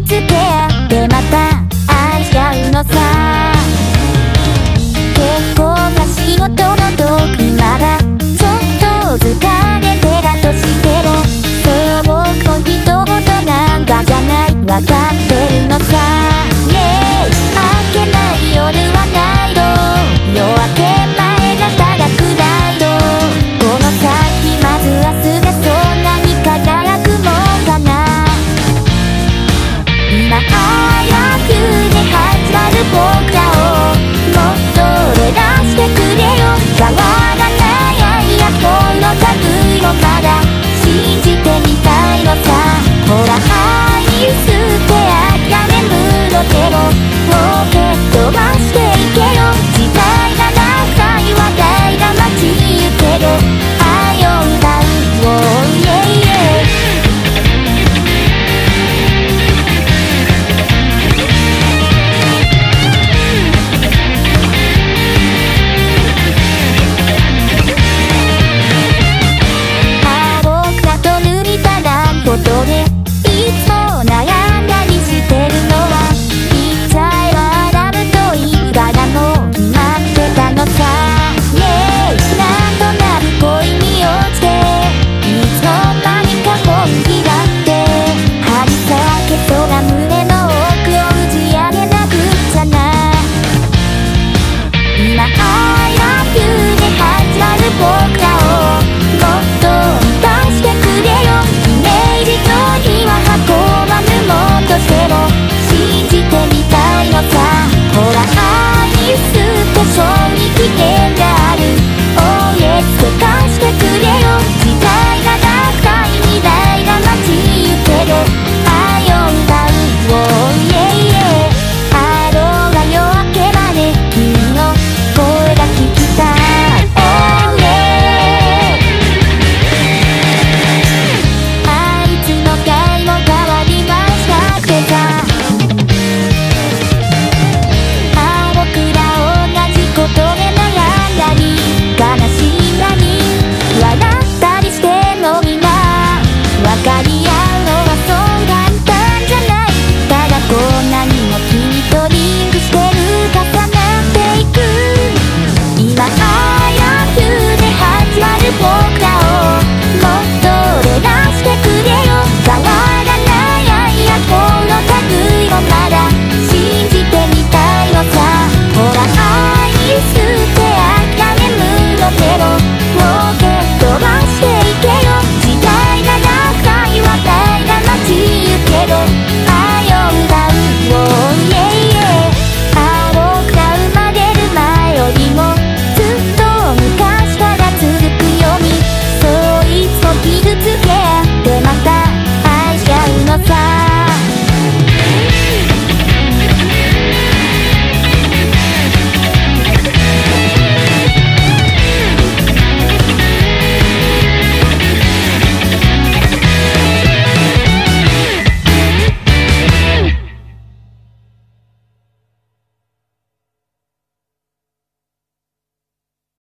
que